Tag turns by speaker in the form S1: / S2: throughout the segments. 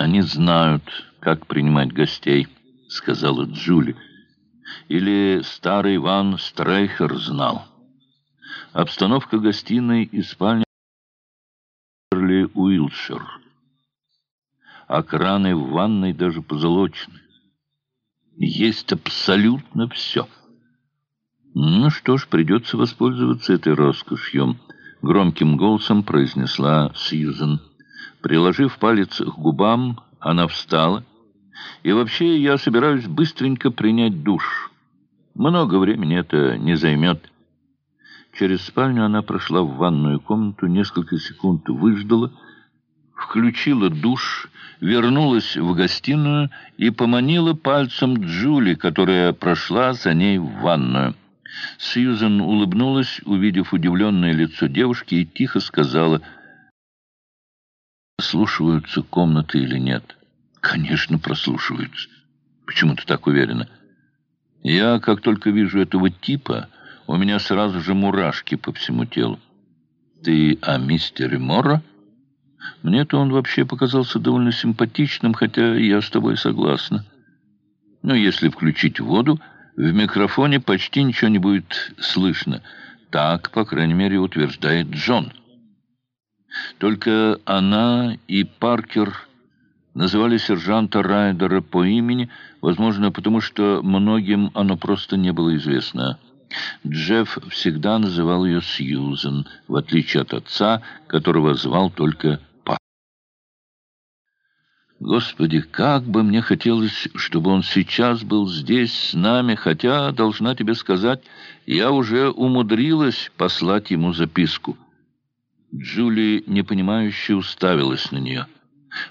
S1: «Они знают, как принимать гостей», — сказала Джули. Или старый Иван Стрейхер знал. Обстановка гостиной и спальни Уилшир. А краны в ванной даже позолочены. Есть абсолютно все. Ну что ж, придется воспользоваться этой роскошью, громким голосом произнесла Сьюзен. Приложив палец к губам, она встала. И вообще я собираюсь быстренько принять душ. Много времени это не займет. Через спальню она прошла в ванную комнату, несколько секунд выждала, включила душ, вернулась в гостиную и поманила пальцем Джули, которая прошла за ней в ванную. Сьюзен улыбнулась, увидев удивленное лицо девушки, и тихо сказала, «Прослушиваются комнаты или нет?» «Конечно, прослушиваются. Почему ты так уверена?» «Я, как только вижу этого типа, у меня сразу же мурашки по всему телу. Ты о мистере Морро?» Мне-то он вообще показался довольно симпатичным, хотя я с тобой согласна. Но если включить воду, в микрофоне почти ничего не будет слышно. Так, по крайней мере, утверждает Джон. Только она и Паркер называли сержанта Райдера по имени, возможно, потому что многим оно просто не было известно. Джефф всегда называл ее Сьюзен, в отличие от отца, которого звал только Господи, как бы мне хотелось, чтобы он сейчас был здесь с нами, хотя, должна тебе сказать, я уже умудрилась послать ему записку. Джули, непонимающе, уставилась на нее.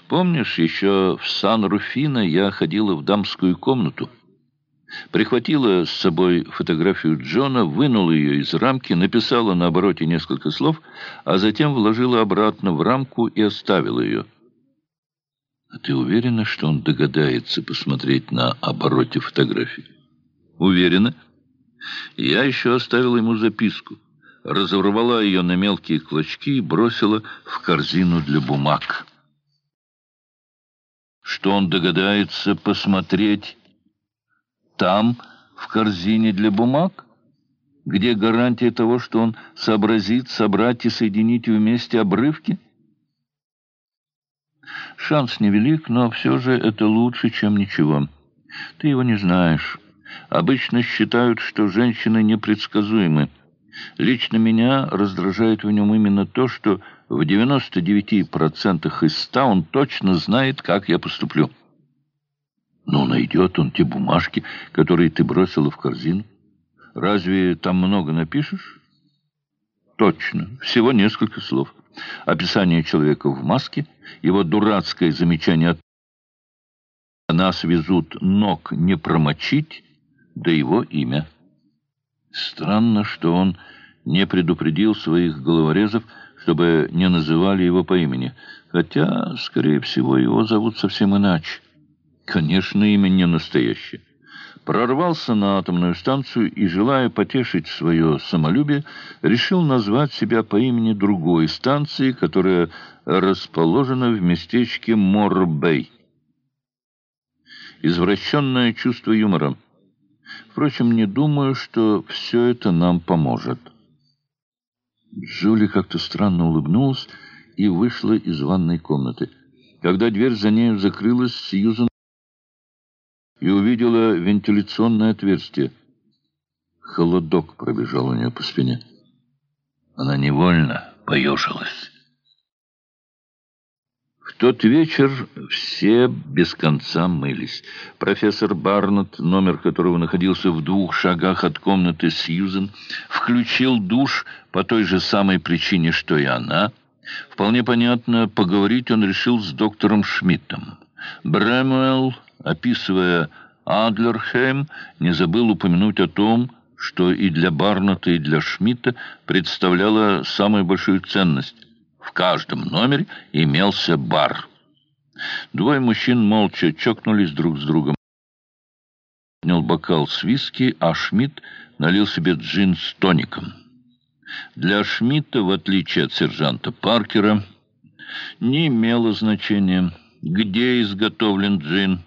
S1: Помнишь, еще в Сан-Руфино я ходила в дамскую комнату? Прихватила с собой фотографию Джона, вынула ее из рамки, написала на обороте несколько слов, а затем вложила обратно в рамку и оставила ее. А ты уверена, что он догадается посмотреть на обороте фотографии? Уверена. Я еще оставила ему записку. Разорвала ее на мелкие клочки и бросила в корзину для бумаг. Что он догадается посмотреть там, в корзине для бумаг? Где гарантия того, что он сообразит собрать и соединить вместе обрывки? Шанс невелик, но все же это лучше, чем ничего. Ты его не знаешь. Обычно считают, что женщины непредсказуемы. Лично меня раздражает в нем именно то, что в 99% из 100 он точно знает, как я поступлю. Ну, найдет он те бумажки, которые ты бросила в корзину. Разве там много напишешь? Точно, всего несколько слов описание человека в маске, его дурацкое замечание о «нас везут ног не промочить», да его имя. Странно, что он не предупредил своих головорезов, чтобы не называли его по имени, хотя, скорее всего, его зовут совсем иначе. Конечно, имя не настоящее прорвался на атомную станцию и, желая потешить свое самолюбие, решил назвать себя по имени другой станции, которая расположена в местечке Морбей. Извращенное чувство юмора. Впрочем, не думаю, что все это нам поможет. Джули как-то странно улыбнулась и вышла из ванной комнаты. Когда дверь за нею закрылась, Сьюзан и увидела вентиляционное отверстие. Холодок пробежал у нее по спине. Она невольно поежилась. В тот вечер все без конца мылись. Профессор Барнетт, номер которого находился в двух шагах от комнаты Сьюзен, включил душ по той же самой причине, что и она. Вполне понятно, поговорить он решил с доктором Шмидтом. Брэмуэлл описывая Адлерхейм, не забыл упомянуть о том, что и для Барната, и для Шмидта представляла самую большую ценность. В каждом номере имелся бар. Двое мужчин молча чокнулись друг с другом. Поднял бокал с виски, а Шмидт налил себе джин с тоником. Для Шмидта, в отличие от сержанта Паркера, не имело значения, Где изготовлен джин?